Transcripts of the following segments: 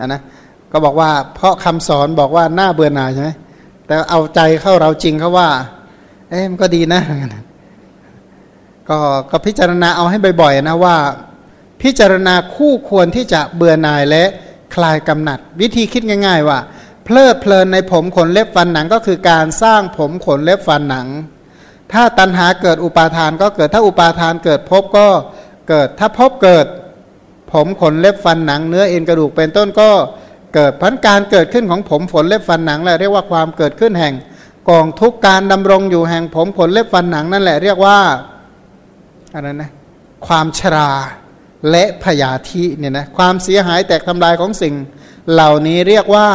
อะนะก็บอกว่าเพราะคำสอนบอกว่าหน้าเบื่อหน่ายใช่ไหมแต่เอาใจเข้าเราจริงเขาว่า เอ๊ะมันก็ดีนะก็ก็พิจารณาเอาให้บ่อยๆนะว่า พิจารณาคู่ควรที่จะเบื่อหน่ายและคลายกำหนัด วิธีคิดง่าย ๆ ว่า เพลิดเพลินในผมขนเล็บฟันหนังก็คือการสร้างผมขนเล็บฟันหนัง ถ้าตัณหาเกิดอุปาทานก็เกิดถ้าอุปาทานเกิดพบก็เกิดถ้าพบเกิด ผมขนเล็บฟันหนังเนื้อเอ็นกระดูกเป็นต้นก็เกิดพันการเกิดขึ้นของผมขนเล็บฟันหนังแหละเรียกว่าความเกิดขึ้นแห่งกองทุกการดำรงอยู่แห่งผมขนเล็บฟันหนังนั่นแหละเรียกว่าอะไรนะความชราและพยาธิเนี่ยนะความเสียหายแตกทำลายของสิ่ง เหล่านี้เรียกว่า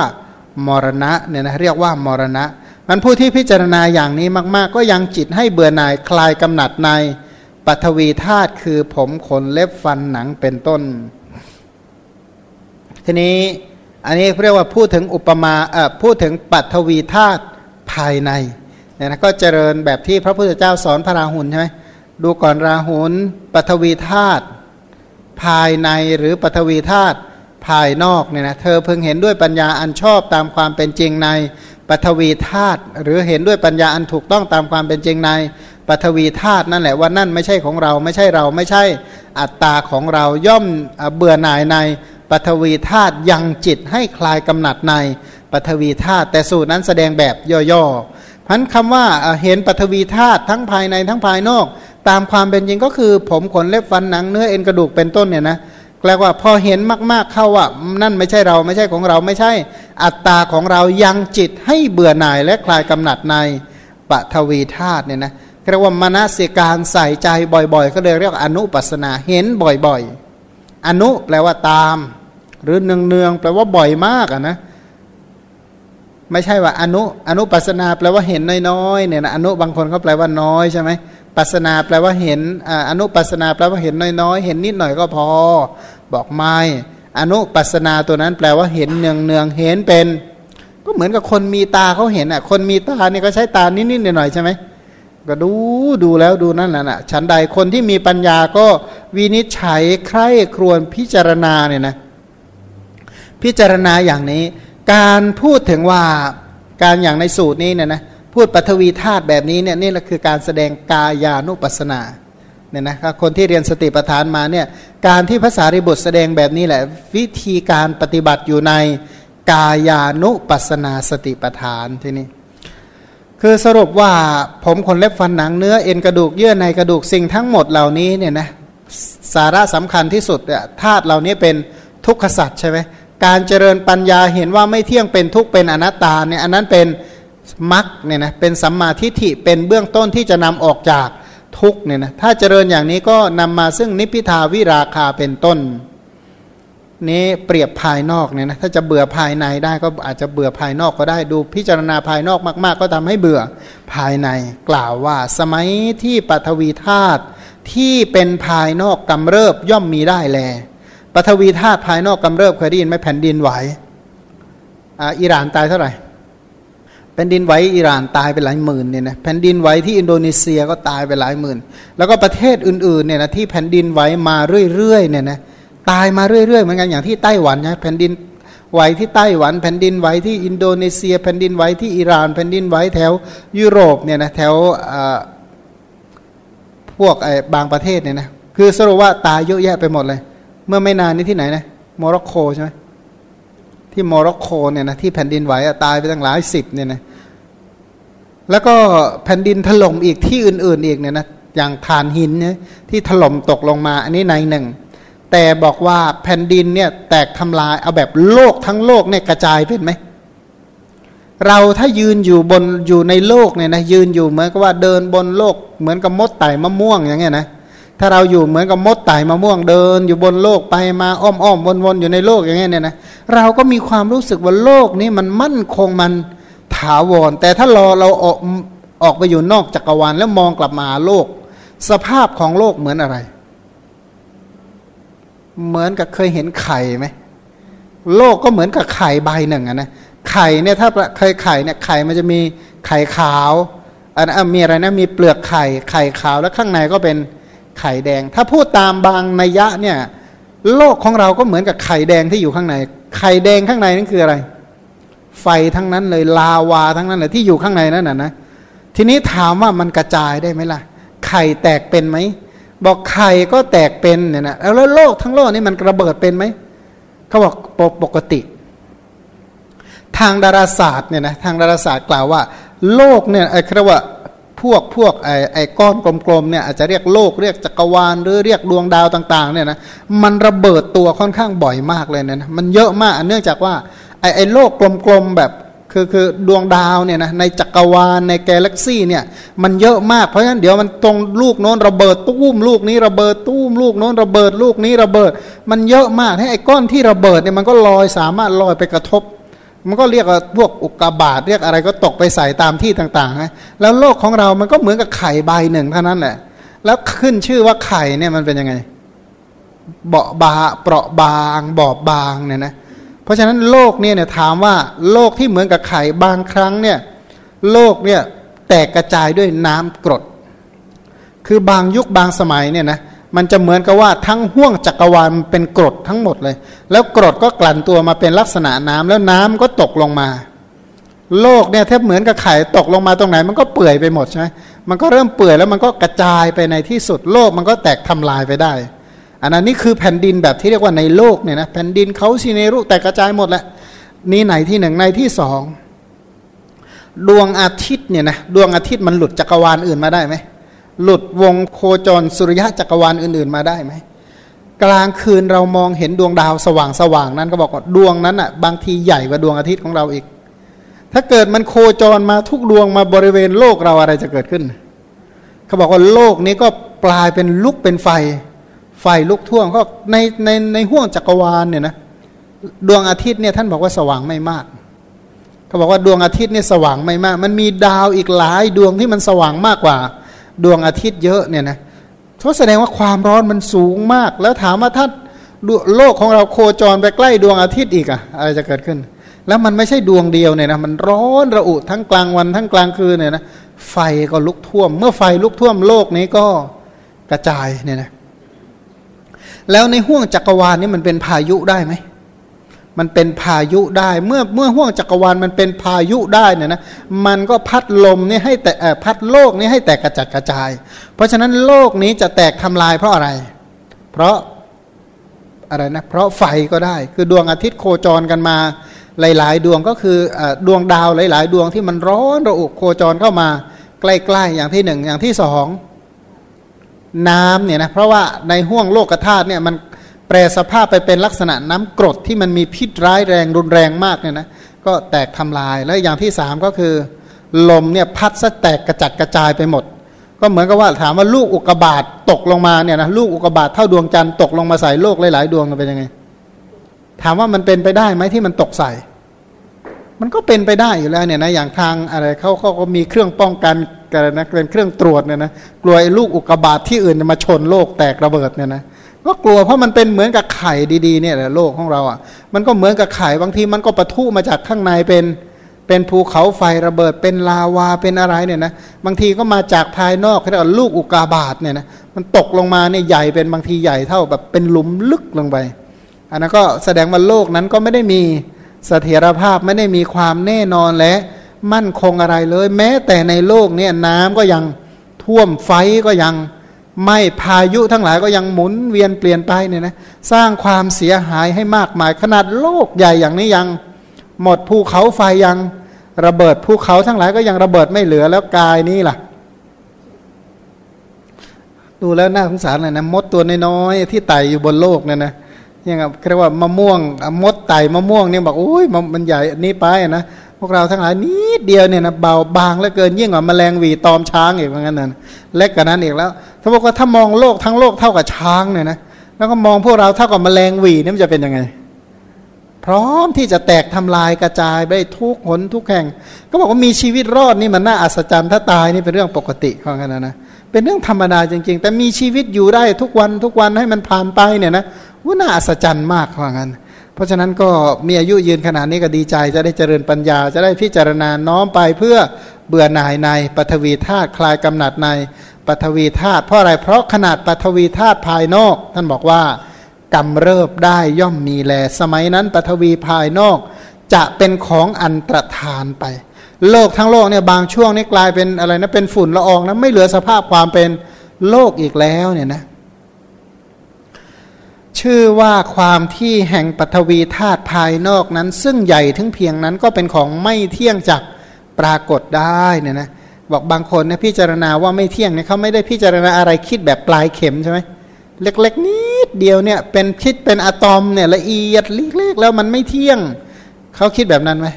มรณะเนี่ยนะเรียกว่ามรณะมันผู้ที่พิจารณาอย่างนี้มาก ๆ ก็ยังจิตให้เบื่อหน่ายคลายกำหนัดใน ปัทวีธาตุคือผมขนเล็บฟันหนังเป็นต้น ทีนี้อันนี้เรียกว่าพูดถึงอุปมาเอ่อพูดถึงปัทวีธาตุภายในเนี่ยนะก็เจริญแบบที่พระพุทธเจ้าสอนพระราหุลใช่ไหมดูก่อนราหุลปัทวีธาตุภายในหรือปัทวีธาตุภายนอกเนี่ยนะเธอเพิ่งเห็นด้วยปัญญาอันชอบตามความเป็นจริงในปัทวีธาตุหรือเห็นด้วยปัญญาอันถูกต้องตามความเป็นจริงใน ปัทวีธาตุนั่นแหละว่านั่นไม่ใช่ของเราไม่ใช่เราไม่ใช่อัตตาของเราย่อมเบื่อหน่ายในปัทวีธาตุยังจิตให้คลายกำหนัดในปัทวีธาตุแต่สูตรนั้นแสดงแบบย่อๆพันคำว่าเห็นปัทวีธาตุทั้งภายในทั้งภายนอก ตามความเป็นจริงก็คือ ผมขนเล็บฟันหนังเนื้อเอ็นกระดูกเป็นต้นเนี่ยนะแปลว่าพอเห็นมากๆเข้าว่านั่นไม่ใช่เราไม่ใช่ของเราไม่ใช่ อัตตาของเรายังจิตให้เบื่อหน่ายและคลายกำหนัดในปทวีธาตุเนี่ยนะ เรียกว่ามนสิการใส่ใจบ่อยๆ ก็เลยเรียกอนุปัสนาเห็นบ่อยๆ อนุแปลว่าตาม หรือเนืองๆแปลว่าบ่อยมากอะนะไม่ใช่ว่าอนุอนุปัสนาแปลว่าเห็นน้อยๆเนี่ยนะอนุบางคนเขาแปลว่าน้อยใช่ไหมปัสนาแปลว่าเห็นอนุปัสนาแปลว่าเห็นน้อยๆ เห็นนิดหน่อยก็พอ บอกไม่อนุปัสนาตัวนั้นแปลว่าเห็นเนืองเนืองเห็นเป็น ก็เหมือนกับคนมีตาเขาเห็นอะคนมีตาเนี่ยก็ใช้ตานิดๆหน่อยๆใช่ไหม ก็ดูดูแล้วดูนั่นแหละนะฉันใดคนที่มีปัญญาก็วินิจฉัยใคร่ครวญพิจารณาเนี่ยนะพิจารณาอย่างนี้ การพูดถึงว่าการอย่างในสูตรนี้เนี่ยนะพูดปฐวีธาตุแบบนี้เนี่ยนี่แหละคือการแสดงกายานุปัสนาเนี่ยนะคนที่เรียนสติปัฏฐานมาเนี่ยการที่ภาษาริบุตรแสดงแบบนี้แหละวิธีการปฏิบัติอยู่ในกายานุปัสนาสติปัฏฐานที่นี่ คือสรุปว่าผมขนเล็บฟันหนังเนื้อเอ็นกระดูกเยื่อในกระดูกสิ่งทั้งหมดเหล่านี้เนี่ยนะสาระสำคัญที่สุดเนี่ยธาตุเหล่านี้เป็นทุกขสัตว์ใช่ไหมการเจริญปัญญาเห็นว่าไม่เที่ยงเป็นทุกเป็นอนัตตาเนี่ยอันนั้นเป็นมักเนี่ยนะเป็นสัมมาทิฏฐิเป็นเบื้องต้นที่จะนำออกจากทุกเนี่ยนะถ้าเจริญอย่างนี้ก็นำมาซึ่งนิพพิทาวิราคาเป็นต้น นี้เปรียบภายนอกเนี่ยนะถ้าจะเบื่อภายในได้ก็อาจจะเบื่อภายนอกก็ได้ดูพิจารณาภายนอกมาก ๆ ก็ทำให้เบื่อภายใน กล่าวว่าสมัยที่ปฐวีธาตุที่เป็นภายนอกกำเริบย่อมมีได้แลปฐวีธาตุภายนอกกำเริบเคยได้ยินไหมแผ่นดินไหวอ่าอิหร่านตายเท่าไหร่ผ่นดินไหวอิหร่านตายไปหลายหมื่นเนี่ยนะแผ่นดินไหวที่อินโดนีเซียก็ตายไปหลายหมื่น แล้วก็ประเทศอื่นๆเนี่ยนะที่แผ่นดินไหวมาเรื่อยๆเนี่ยนะ ตายมาเรื่อยๆเหมือนกันอย่างที่ไต้หวันนะแผ่นดินไหวที่ไต้หวันแผ่นดินไหวที่อินโดนีเซีย แผ่นดินไหวที่อิหร่าน แผ่นดินไหวแถวยุโรปเนี่ยนะแถวพวกไอ้บางประเทศเนี่ยนะคือสรุปว่าตายเยอะแยะไปหมดเลย เมื่อไม่นานนี้ที่ไหนนะโมร็อกโกใช่ไหมที่โมร็อกโกเนี่ยนะที่แผ่นดินไหวตายไปตั้งหลายสิบเนี่ยนะแล้วก็แผ่นดินถล่มอีกที่อื่น ๆ อีกเนี่ยนะอย่างธารหินเนี่ยที่ถล่มตกลงมา อันนี้ในหนึ่ง แต่บอกว่าแผ่นดินเนี่ยแตกทำลายเอาแบบโลกทั้งโลกเนี่ยกระจายเป็นไหม เราถ้ายืนอยู่บนอยู่ในโลกเนี่ยนะยืนอยู่เหมือนกับว่าเดินบนโลก เหมือนกับมดไต่มะม่วงอย่างเงี้ยนะถ้าเราอยู่เหมือนกับมดไต่มะม่วงเดิน อยู่บนโลกไปมาอ้อมอ้อมวนวนอยู่ในโลกอย่างเงี้ยเนี่ยนะเราก็มีความรู้สึกว่าโลกนี้มันมั่นคงมันถาวร แต่ถ้ารอเราออกออกไปอยู่นอกจักรวาลแล้วมองกลับมาโลก สภาพของโลกเหมือนอะไร เหมือนกับเคยเห็นไข่ไหมโลกก็เหมือนกับไข่ใบหนึ่งอะนะไข่เนี่ยถ้าเคยไข่เนี่ยไข่มันจะมีไข่ขาวอันมีอะไรนะมีเปลือกไข่ไข่ขาวแล้วข้างในก็เป็นไข่แดง ถ้าพูดตามบางนัยยะเนี่ย โลกของเราก็เหมือนกับไข่แดงที่อยู่ข้างใน ไข่แดงข้างในนั่นคืออะไร ไฟทั้งนั้นเลยลาวาทั้งนั้นเลยที่อยู่ข้างในนั่นน่ะนะทีนี้ถามว่ามันกระจายได้ไหมล่ะ ไข่แตกเป็นไหม บอกไข่ก็แตกเป็นเนี่ยนะแล้วโลกทั้งโลกนี่มันระเบิดเป็นไหมเขาบอกปกติ ทางดาราศาสตร์เนี่ยนะทางดาราศาสตร์กล่าวว่า โลกเนี่ยไอ้คำว่าพวกพวกไอ้ไอ้ก้อนกลมๆเนี่ยอาจจะเรียกโลกเรียกจักรวาลหรือเรียกดวงดาวต่างๆเนี่ยนะมันระเบิดตัวค่อนข้างบ่อยมากเลยนะมันเยอะมากเนื่องจากว่าไอ้ไอ้โลกกลมๆแบบ คือคือดวงดาวเนี่ยนะในจักรวาลในกาแล็กซี่เนี่ยมันเยอะมากเพราะฉะนั้นเดี๋ยวมันตรงลูกโน้นระเบิดตู้มลูกนี้ระเบิดตู้มลูกโน้นระเบิดลูกนี้ระเบิด มันเยอะมากให้ไอ้ก้อนที่ระเบิดเนี่ยมันก็ลอยสามารถลอยไปกระทบ มันก็เรียกว่าพวกอุกกาบาตเรียกอะไรก็ตกไปใส่ตามที่ต่างๆนะแล้วโลกของเรามันก็เหมือนกับไข่ใบหนึ่งเท่านั้นแหละแล้วขึ้นชื่อว่าไข่เนี่ยมันเป็นยังไง เบาบาเปราะบาง บอบบางเนี่ยนะเราะฉะนั้นโลกเนี่ยถามว่าโลกที่เหมือนกับไข่บางครั้งเนี่ยโลกเนี่ยแตกกระจายด้วยน้ำกรด คือบางยุคบางสมัยเนี่ยนะมันจะเหมือนกับว่าทั้งห่วงจักรวาลเป็นกรดทั้งหมดเลย แล้วกรดก็กลั่นตัวมาเป็นลักษณะน้ำแล้วน้ำก็ตกลงมา โลกเนี่ยแทบเหมือนกับไข่ตกลงมาตรงไหน มันก็เปื่อยไปหมดใช่ไหมมันก็เริ่มเปื่อยแล้วมันก็กระจายไปในที่สุดโลกมันก็แตกทำลายไปได้ อันนั้นนี่คือแผ่นดินแบบที่เรียกว่าในโลกเนี่ยนะแผ่นดินเขาซีเนรุแตกกระจายหมดแหละนี่ไหนที่หนึ่งในที่สองดวงอาทิตย์เนี่ยนะดวงอาทิตย์มันหลุดจักรวาลอื่นมาได้ไหมหลุดวงโคจรสุริยะจักรวาลอื่น ๆ มาได้ไหมกลางคืนเรามองเห็นดวงดาวสว่างสว่างนั้นก็บอกว่าดวงนั้นอะบางทีใหญ่กว่าดวงอาทิตย์ของเราอีก ถ้าเกิดมันโคจรมาทุกดวงมาบริเวณโลกเราอะไรจะเกิดขึ้น เขาบอกว่าโลกนี้ก็กลายเป็นลุกเป็นไฟ ไฟลุกท่วมก็ในในในห้วงจักรวาลเนี่ยนะดวงอาทิตย์เนี่ยท่านบอกว่าสว่างไม่มากเขาบอกว่าดวงอาทิตย์เนี่ยสว่างไม่มาก มันมีดาวอีกหลายดวงที่มันสว่างมากกว่า ดวงอาทิตย์เยอะเนี่ยนะเขาแสดงว่าความร้อนมันสูงมาก แล้วถามว่าถ้าโลกของเราโคจรไปใกล้ดวงอาทิตย์อีกอะอะไรจะเกิดขึ้น แล้วมันไม่ใช่ดวงเดียวเนี่ยนะมันร้อนระอุทั้งกลางวันทั้งกลางคืนเนี่ยนะไฟก็ลุกท่วม เมื่อไฟลุกท่วมโลกนี้ก็กระจายเนี่ยนะ แล้วในห่วงจักรวาลนี่มันเป็นพายุได้ไหมมันเป็นพายุได้ เมื่อเมื่อห่วงจักรวาลมันเป็นพายุได้เนี่ยนะมันก็พัดลมนี่ให้แต่พัดโลกนี้ให้แตกกระจัดกระจาย เพราะฉะนั้นโลกนี้จะแตกทำลายเพราะอะไร เพราะอะไรนะเพราะไฟก็ได้ คือดวงอาทิตย์โคจรกันมาหลาย ๆ ดวงก็คืออดวงดาวหลาย ๆ ดวงที่มันร้อนระอุโคจรเข้ามา ใกล้ ๆ อย่างที่หนึ่งอย่างที่สอง น้ำเนี่ยนะเพราะว่าในห่วงโลกธาตุเนี่ยมันแปรสภาพไปเป็นลักษณะน้ำกรดที่มันมีพิษร้ายแรงรุนแรงมากเนี่ยนะก็แตกทำลายแล้วอย่างที่สามก็คือ ลมเนี่ยพัดซะแตกกระจัดกระจายไปหมด ก็เหมือนกับว่าถามว่าลูกอุกกาบาตตกลงมาเนี่ยนะลูกอุกกาบาตเท่าดวงจันทร์ตกลงมาใส่โลกหลายๆดวงเป็นยังไง ถามว่ามันเป็นไปได้ไหมที่มันตกใส่ มันก็เป็นไปได้อยู่แล้วเนี่ยนะอย่างทางอะไรเขาเขาก็มีเครื่องป้องกัน กันนะเป็นเครื่องตรวจเนี่ยนะกลัวไอ้ลูกอุกกาบาตที่อื่นจะมาชนโลกแตกระเบิดเนี่ยนะก็กลัวเพราะมันเป็นเหมือนกับไข่ดีๆเนี่ยแหละโลกของเราอะ มันก็เหมือนกับไข่บางทีมันก็ปะทุมาจากข้างในเป็นเป็นภูเขาไฟระเบิดเป็นลาวาเป็นอะไรเนี่ยนะบางทีก็มาจากภายนอกเรียกว่าลูกอุกาบาตเนี่ยนะมันตกลงมาเนี่ยใหญ่เป็นบางทีใหญ่เท่าแบบเป็นหลุมลึกลงไป อันนั้นก็แสดงว่าโลกนั้นก็ไม่ได้มีเสถียรภาพไม่ได้มีความแน่นอนและ มั่นคงอะไรเลย แม้แต่ในโลกเนี่ยน้ำก็ยังท่วมไฟก็ยังไม่พายุทั้งหลายก็ยังหมุนเวียนเปลี่ยนไปเนี่ยนะสร้างความเสียหายให้มากมาย ขนาดโลกใหญ่อย่างนี้ยัง หมดภูเขาไฟยังระเบิดภูเขาทั้งหลายก็ยังระเบิดไม่เหลือแล้วกายนี้ล่ะ ดูแล้วน่าสงสารเลยนะมดตัวน้อยๆที่ไต่อยู่บนโลกเนี่ยนะยังเรียกว่ามะม่วงมดไต่มะม่วงเนี่ยบอกโอ้ยมันใหญ่นี่ไปนะ พวกเราทั้งหลายนิดเดียวเนี่ยนะเบาบางเหลือเกินยิ่งกว่าแมลงวีตอมช้างอีกเหมือนกันนะเล็กกว่านั้นอีกแล้วถ้าบอกว่าถ้ามองโลกทั้งโลกเท่ากับช้างเนี่ยนะแล้วก็มองพวกเราเท่ากับแมลงวีนี่มันจะเป็นยังไง พร้อมที่จะแตกทำลายกระจายไปทุกหนทุกแห่ง ก็บอกว่ามีชีวิตรอดนี่มันน่าอัศจรรย์ถ้าตายนี่เป็นเรื่องปกติของกันนะนะเป็นเรื่องธรรมดาจริง ๆ แต่มีชีวิตอยู่ได้ทุกวันทุกวันให้มันผ่านไปเนี่ยนะว่าน่าอัศจรรย์มากของกัน เพราะฉะนั้นก็มีอายุยืนขนาดนี้ก็ดีใจจะได้เจริญปัญญา จะได้พิจารณาน้อมไปเพื่อเบื่อหน่ายในปฐวีธาตุคลายกำหนัดในปฐวีธาตุเพราะอะไรเพราะขนาดปฐวีธาตุภายนอก ท่านบอกว่ากำเริบได้ย่อมมีแล สมัยนั้นปฐวีภายนอก จะเป็นของอันตรธานไป โลกทั้งโลกเนี่ยบางช่วงนี่กลายเป็นอะไรนะเป็นฝุ่นละอองนะไม่เหลือสภาพความเป็นโลกอีกแล้วเนี่ยนะ ชื่อว่าความที่แห่งปฐวีธาตุภายนอกนั้น ซึ่งใหญ่ถึงเพียงนั้นก็เป็นของไม่เที่ยงจากปรากฏได้เนี่ยนะบอกบางคนเนี่ยพิจารณาว่าไม่เที่ยงเนี่ยเขาไม่ได้พิจารณาอะไรคิดแบบปลายเข็มใช่ไหมเล็กๆนิดเดียวเนี่ยเป็นคิดเป็นอะตอมเนี่ยละเอียดเล็กๆแล้วมันไม่เที่ยงเขาคิดแบบนั้นไหม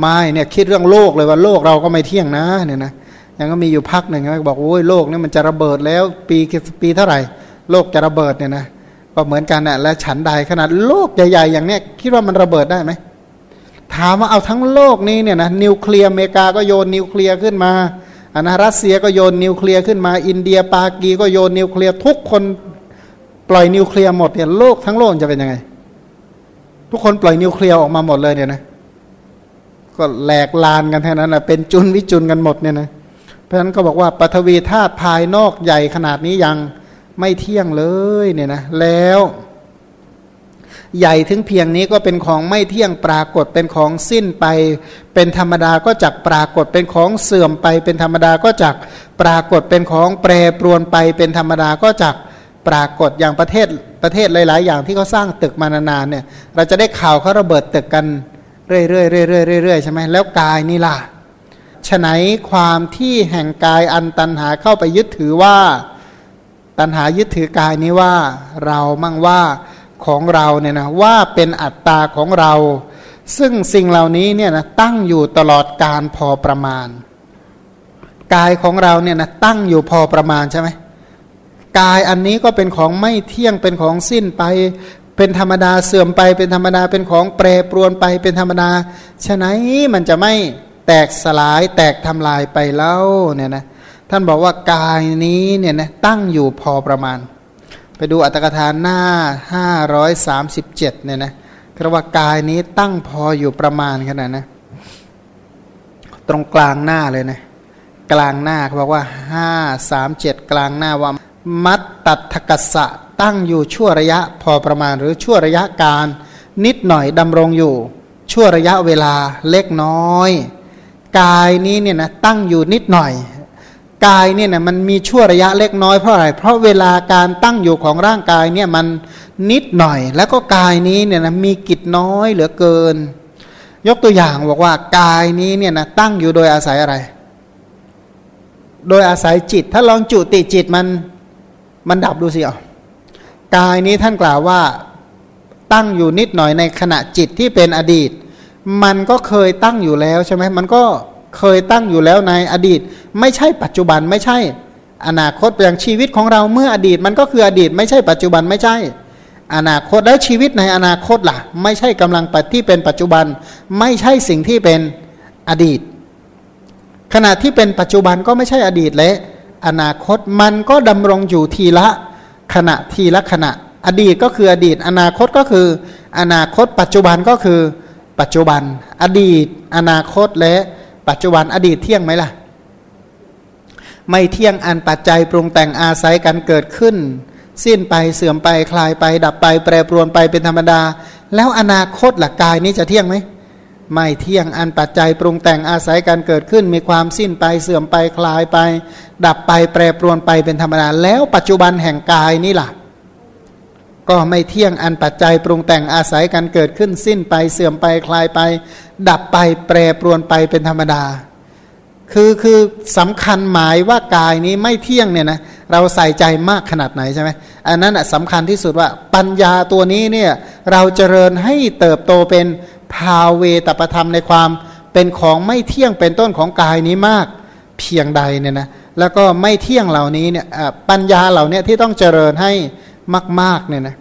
ไม่เนี่ยคิดเรื่องโลกเลยว่าโลกเราก็ไม่เที่ยงนะเนี่ยนะยังก็มีอยู่พักหนึ่งบอกโอ้ยโลกนี่มันจะระเบิดแล้วปีปีเท่าไหร่ โลกจะระเบิดเนี่ยนะ ก็เหมือนกันนะและฉันใดขนาดโลกใหญ่ๆ อย่างเนี้ยคิดว่ามันระเบิดได้ไหมถามว่าเอาทั้งโลกนี้เนี่ยนะนิวเคลียร์อเมริกาก็โยนนิวเคลียร์ขึ้นมาอันรัสเซียก็โยนนิวเคลียร์ขึ้นมา อินเดียปากีฯ ก็โยนนิวเคลียร์ทุกคนปล่อยนิวเคลียร์หมดเนี่ยโลกทั้งโลกจะเป็นยังไง ทุกคนปล่อยนิวเคลียร์ออกมาหมดเลยเนี่ยนะก็แหลกลานกันแค่นั้นนะเป็นจุนวิจุนกันหมดเนี่ยนะเพราะฉะนั้นก็บอกว่าปฐวีธาตุภายนอกใหญ่ขนาดนี้ยัง ไม่เที่ยงเลยเนี่ยนะแล้ว ใหญ่ถึงเพียงนี้ก็เป็นของไม่เที่ยงปรากฏเป็นของสิ้นไป เป็นธรรมดาก็จักปรากฏเป็นของเสื่อมไป เป็นธรรมดาก็จักปรากฏเป็นของแปรปรวนไป เป็นธรรมดาก็จักปรากฏอย่างประเทศประเทศหลาย ๆ อย่างที่เขาสร้างตึกมานานๆเนี่ย เราจะได้ข่าวเขาระเบิดตึกกันเรื่อยๆเรื่อยๆเรื่อยๆใช่ไหมแล้วกายนี่ล่ะฉะไหนความที่แห่งกายอันตันหาเข้าไปยึดถือว่า ตันหายึดถือกายนี้ว่าเรามั่งว่าของเราเนี่ยนะว่าเป็นอัตตาของเรา ซึ่งสิ่งเหล่านี้เนี่ยนะตั้งอยู่ตลอดการพอประมาณ กายของเราเนี่ยนะตั้งอยู่พอประมาณใช่ไหมกายอันนี้ก็เป็นของไม่เที่ยงเป็นของสิ้นไป เป็นธรรมดาเสื่อมไปเป็นธรรมดาเป็นของแปรปรวนไปเป็นธรรมดาฉะนั้นมันจะไม่แตกสลายแตกทำลายไปแล้วเนี่ยนะ ท่านบอกว่ากายนี้เนี่ยนะตั้งอยู่พอประมาณ ไปดูอัตถกถาหน้า 537เนี่ยนะคำว่ากายนี้ตั้งพออยู่ประมาณขนาดนะตรงกลางหน้าเลยนะกลางหน้าเขาบอกว่า537กลางหน้าว่า มัดตัดทกษะตั้งอยู่ชั่วระยะพอประมาณหรือชั่วระยะการ นิดหน่อยดำรงอยู่ ชั่วระยะเวลาเล็กน้อย กายนี้เนี่ยนะตั้งอยู่นิดหน่อย กายเนี่ยนะมันมีชั่วระยะเล็กน้อยเพราะอะไร เพราะเวลาการตั้งอยู่ของร่างกายเนี่ยมันนิดหน่อย แล้วก็กายนี้เนี่ยนะมีกิจน้อยเหลือเกิน ยกตัวอย่างบอกว่ากายนี้เนี่ยนะตั้งอยู่โดยอาศัยอะไร โดยอาศัยจิต ถ้าลองจุติจิตมันมันดับดูสิอะกายนี้ท่านกล่าวว่าตั้งอยู่นิดหน่อยในขณะจิตที่เป็นอดีต มันก็เคยตั้งอยู่แล้วใช่ไหมมันก็เคยตั้งอยู่แล้วในอดีต ไม่ใช่ปัจจุบันไม่ใช่ อนาคตอย่างชีวิตของเราเมื่ออดีตมันก็คืออดีต ไม่ใช่ปัจจุบันไม่ใช่ อนาคตแล้วชีวิตในอนาคตล่ะ ไม่ใช่กำลังปัจที่เป็นปัจจุบัน ไม่ใช่สิ่งที่เป็นอดีต ขณะที่เป็นปัจจุบันก็ไม่ใช่อดีตและอนาคตมันก็ดำรงอยู่ทีละขณะทีละขณะ อดีตก็คืออดีต อนาคตก็คือ อนาคต ปัจจุบันก็คือปัจจุบัน อดีต อนาคตและ ปัจจุบันอดีตเที่ยงไหมล่ะ ไม่เที่ยงอันปัจจัยปรุงแต่งอาศัยกันเกิดขึ้น สิ้นไปเสื่อมไปคลายไป ดับไป แปรปรวนไปเป็นธรรมดา แล้วอนาคตหลักกายนี้จะเที่ยงไหมไม่เที่ยงอันปัจจัยปรุงแต่งอาศัยการเกิดขึ้น มีความสิ้นไปเสื่อมไปคลายไป ดับไปแปรปรวนไปเป็นธรรมดาแล้วปัจจุบันแห่งกายนี่ล่ะ ก็ไม่เที่ยงอันปัจจัยปรุงแต่งอาศัยกันเกิดขึ้นสิ้นไปเสื่อมไปคลายไป ดับไปแปรปรวนไปเป็นธรรมดา คือคือสำคัญหมายว่ากายนี้ไม่เที่ยงเนี่ยนะเราใส่ใจมากขนาดไหนใช่ไหมอันนั้นสำคัญที่สุดว่าปัญญาตัวนี้เนี่ยเราเจริญให้เติบโตเป็นภาเวตประธรรมในความเป็นของไม่เที่ยงเป็นต้นของกายนี้มากเพียงใดเนี่ยนะแล้วก็ไม่เที่ยงเหล่านี้เนี่ยปัญญาเหล่านี้ที่ต้องเจริญให้ มากๆเนี่ยนะ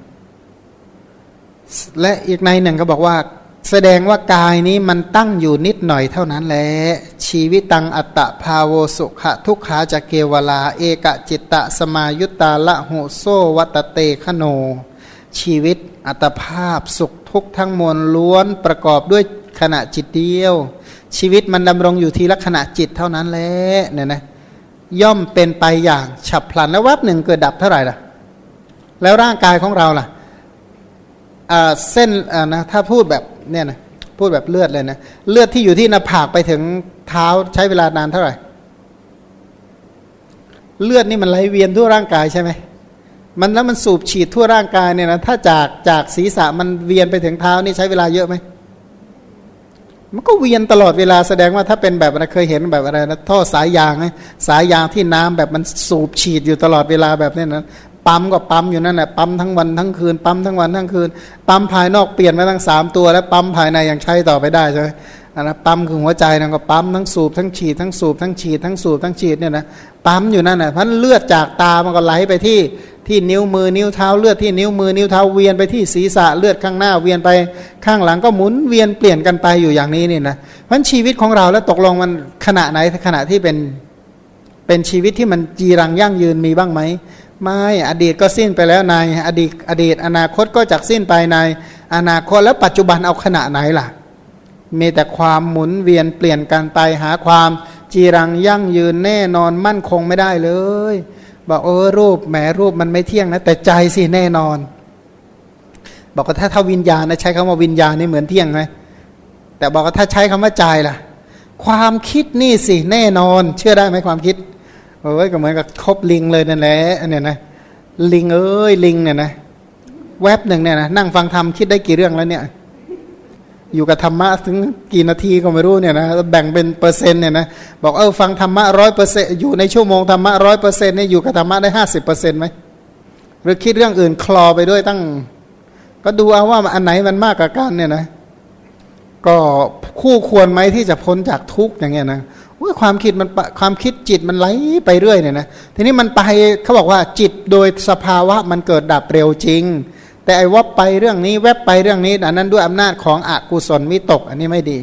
และอีกในหนึ่งก็บอกว่า แสดงว่ากายนี้มันตั้งอยู่นิดหน่อยเท่านั้นแหละชีวิตตังอัตตะภาโวสุขะทุกขาจะเกวลา เอกจิตตะสมายุตตาละหุโซวัตเตคโน ชีวิตอัตภาพสุขทุกทั้งมวลล้วนประกอบด้วยขณะจิตเดียว ชีวิตมันดำรงอยู่ทีละขณะจิตเท่านั้นแหละเนี่ยนะย่อมเป็นไปอย่างฉับพลันแล้ววับหนึ่งเกิดดับเท่าไหร่ล่ะ แล้วร่างกายของเราล่ะเส้นนะถ้าพูดแบบเนี่ยนะพูดแบบเลือดเลยนะเลือดที่อยู่ที่หน้าผากไปถึงเท้าใช้เวลานานเท่าไหร่ เลือดนี่มันไหลเวียนทั่วร่างกายใช่ไหมมันแล้วมันสูบฉีดทั่วร่างกายเนี่ยนะถ้าจากจากศีรษะมันเวียนไปถึงเท้านี่ใช้เวลาเยอะไหมมันก็เวียนตลอดเวลาแสดงว่าถ้าเป็นแบบเราเคยเห็นแบบอะไรนะท่อสายยางไงสายยางที่น้ำแบบมันสูบฉีดอยู่ตลอดเวลาแบบนี้นะ ปั๊มก็ปั๊มอยู่นั่นแหละปั๊มทั้งวันทั้งคืนปั๊มทั้งวันทั้งคืนปั๊มภายนอกเปลี่ยนมาทั้งสามตัวแล้วปั๊มภายในยังใช้ต่อไปได้ใช่ไหมอันนะปั๊มคือหัวใจนะก็ปั๊มทั้งสูบทั้งฉีดทั้งสูบทั้งฉีดทั้งสูบทั้งฉีดเนี่ยนะปั๊มอยู่นั่นแหละเพราะเลือดจากตามันก็ไหลไปที่ที่นิ้วมือนิ้วเท้าเลือดที่นิ้วมือนิ้วเท้าเวียนไปที่ศีรษะเลือดข้างหน้าเวียนไปข้างหลังก็หมุนเวียนเปลี่ยนกันไปอยู่อย่างนี้นี่นะพราะชีวิตของเราแล้วตกลงมันขณะไหนขณะที่เป็นเป็นชีวิตที่มันจีรังยั่งยืนมีบ้างไหม ไม่อดีตก็สิ้นไปแล้วในอดีตอดีต อนาคตก็จากสิ้นไปในอนาคตแล้วปัจจุบันเอาขณะไหนล่ะ มีแต่ความหมุนเวียนเปลี่ยนกันไปหาความจีรังยั่งยืนแน่นอนมั่นคงไม่ได้เลย บอกเออรูปแหมรูปมันไม่เที่ยงนะแต่ใจสิแน่นอน บอกว่าถ้าถ้าวิญญาณนะใช้คำว่าวิญญาณนี่เหมือนเที่ยงไหมแต่บอกว่าถ้าใช้คำว่าใจล่ะ ความคิดนี่สิแน่นอน เชื่อได้ไหมความคิด โอ้ยก็เหมือนกับคบลิงเลยนั่นแหละเนี่ยนะลิงเอ้ยลิงเนี่ยนะแวบหนึ่งเนี่ยนะนั่งฟังธรรมคิดได้กี่เรื่องแล้วเนี่ย อยู่กับธรรมะถึงกี่นาทีก็ไม่รู้เนี่ยนะแบ่งเป็นเปอร์เซ็นต์เนี่ยนะบอกเออฟังธรรมะร้อยเปอร์เซ็นต์อยู่ในชั่วโมงธรรมะร้อยเปอร์เซ็นต์เนี่ยอยู่กับธรรมะได้ห้าสิบเปอร์เซ็นต์ไหมหรือคิดเรื่องอื่นคลอไปด้วยตั้ง ก็ดูเอาว่าอันไหนมันมากกว่ากันเนี่ยนะ ก็คู่ควรไหมที่จะพ้นจากทุกข์อย่างเงี้ยนะ ความคิดมันความคิดจิตมันไหลไปเรื่อยเนี่ยนะทีนี้มันไปเขาบอกว่าจิตโดยสภาวะมันเกิดดับเร็วจริง แต่ไอ้วับไปเรื่องนี้แวบไปเรื่องนี้อันนั้นด้วยอำนาจของอกุศลวิตก อันนี้ไม่ดี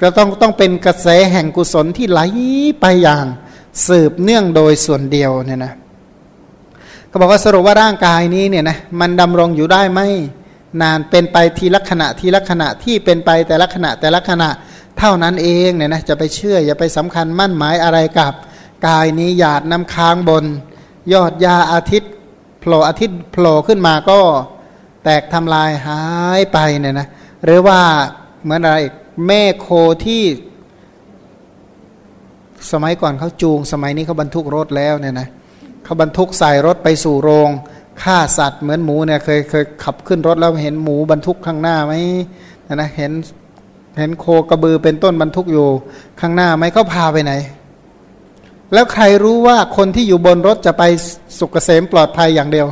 ก็ต้องต้องเป็นกระแสแห่งกุศลที่ไหลไปอย่างสืบเนื่องโดยส่วนเดียวเนี่ยนะเขาบอกว่าสรุปว่าร่างกายนี้เนี่ยนะมันดำรงอยู่ได้ไม่นานเป็นไปทีละขณะทีละขณะที่เป็นไปแต่ละขณะแต่ละขณะ เท่านั้นเองเนี่ยนะจะไปเชื่ออย่าไปสำคัญมั่นหมายอะไรกับ กายนี้หยาดน้ำค้างบน ยอดยาอาทิตย์โผล่อาทิตย์โผล่ขึ้นมาก็แตกทำลายหายไปเนี่ยนะหรือว่าเหมือนอะไรแม่โคที่ สมัยก่อนเขาจูง สมัยนี้เขาบรรทุกรถแล้วเนี่ยนะเขาบรรทุกใส่รถไปสู่โรงฆ่าสัตว์เหมือนหมูเนี่ยเคยเคยขับขึ้นรถแล้วเห็นหมูบรรทุกข้างหน้าไหมนะเห็น เห็นโคกระบือเป็นต้นบรรทุกอยู่ ข้างหน้าไหมเขาพาไปไหน แล้วใครรู้ว่าคนที่อยู่บนรถจะไปสุกเกษมปลอดภัยอย่างเดียว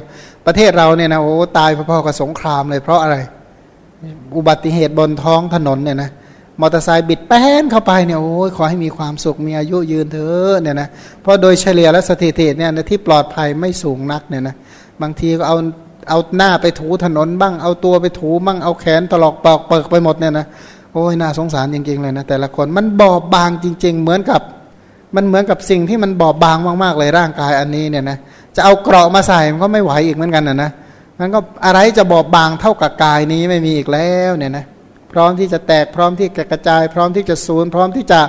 ประเทศเราเนี่ยนะโอ้ตายพอๆกับสงครามเลยเพราะอะไร อุบัติเหตุบนท้องถนนเนี่ยนะมอเตอร์ไซค์บิดแป้นเข้าไปเนี่ยโอ้ยขอให้มีความสุขมีอายุยืนเถอะเนี่ยนะเพราะโดยเฉลี่ยและสถิติเนี่ยที่ปลอดภัยไม่สูงนักเนี่ยนะบางทีก็เอาเอาหน้าไปถูถนนบ้างเอาตัวไปถูบ้างเอาแขนตลอกปอกเปิกไปหมดเนี่ยนะ อ้ยน่าสงสารจริงๆเลยนะแต่ละคนมันบอบบางจริง ๆ เหมือนกับ มันเหมือนกับสิ่งที่มันบอบบางมากๆเลยร่างกายอันนี้เนี่ยนะจะเอาเกราะมาใส่มันก็ไม่ไหวอีกเหมือนกันนะนะมันก็อะไรจะบอบบางเท่ากับกายนี้ไม่มีอีกแล้วเนี่ยนะพร้อมที่จะแตกพร้อมที่จะกระจาย พร้อมที่จะสูญพร้อมที่จะ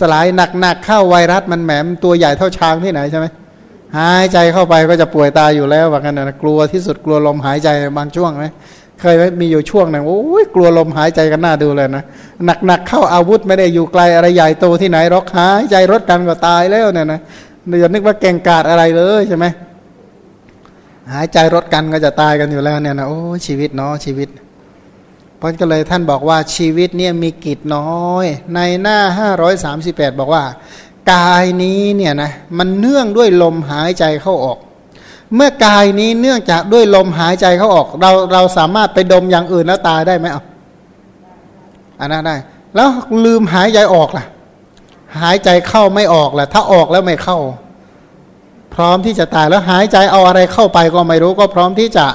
สลายหนักๆเข้าไวรัสมันแหมมตัวใหญ่เท่าช้างที่ไหนใช่ไหมหายใจเข้าไปก็จะป่วยตายอยู่แล้วว่ากันนะกลัวที่สุดกลัวลมหายใจบางช่วงไหม เคยไหมมีอยู่ช่วงหนึ่งโอ้ยกลัวลมหายใจกันหน้าดูเลยนะหนักๆเข้าอาวุธไม่ได้อยู่ไกลอะไรใหญ่โตที่ไหนรอกหายใจรถกันก็ตายแล้วเนี่ยนะอย่านึกว่าเก่งกาจอะไรเลยใช่ไหมหายใจรถกันก็จะตายกันอยู่แล้วเนี่ยนะโอ้ชีวิตเนาะชีวิตเพราะก็เลยท่านบอกว่าชีวิตเนี่ยมีกิจน้อย ในหน้า 538 บอกว่า กายนี้เนี่ยนะมันเนื่องด้วยลมหายใจเข้าออก เมื่อกายนี้เนื่องจากด้วยลมหายใจเขาออก เราเราสามารถไปดมอย่างอื่นแล้วตายได้ไหมอะอันนั้นได้ แล้วลืมหายใจออกล่ะ หายใจเข้าไม่ออกล่ะ ถ้าออกแล้วไม่เข้า พร้อมที่จะตายแล้วหายใจเอาอะไรเข้าไปก็ไม่รู้ ก็พร้อมที่จะ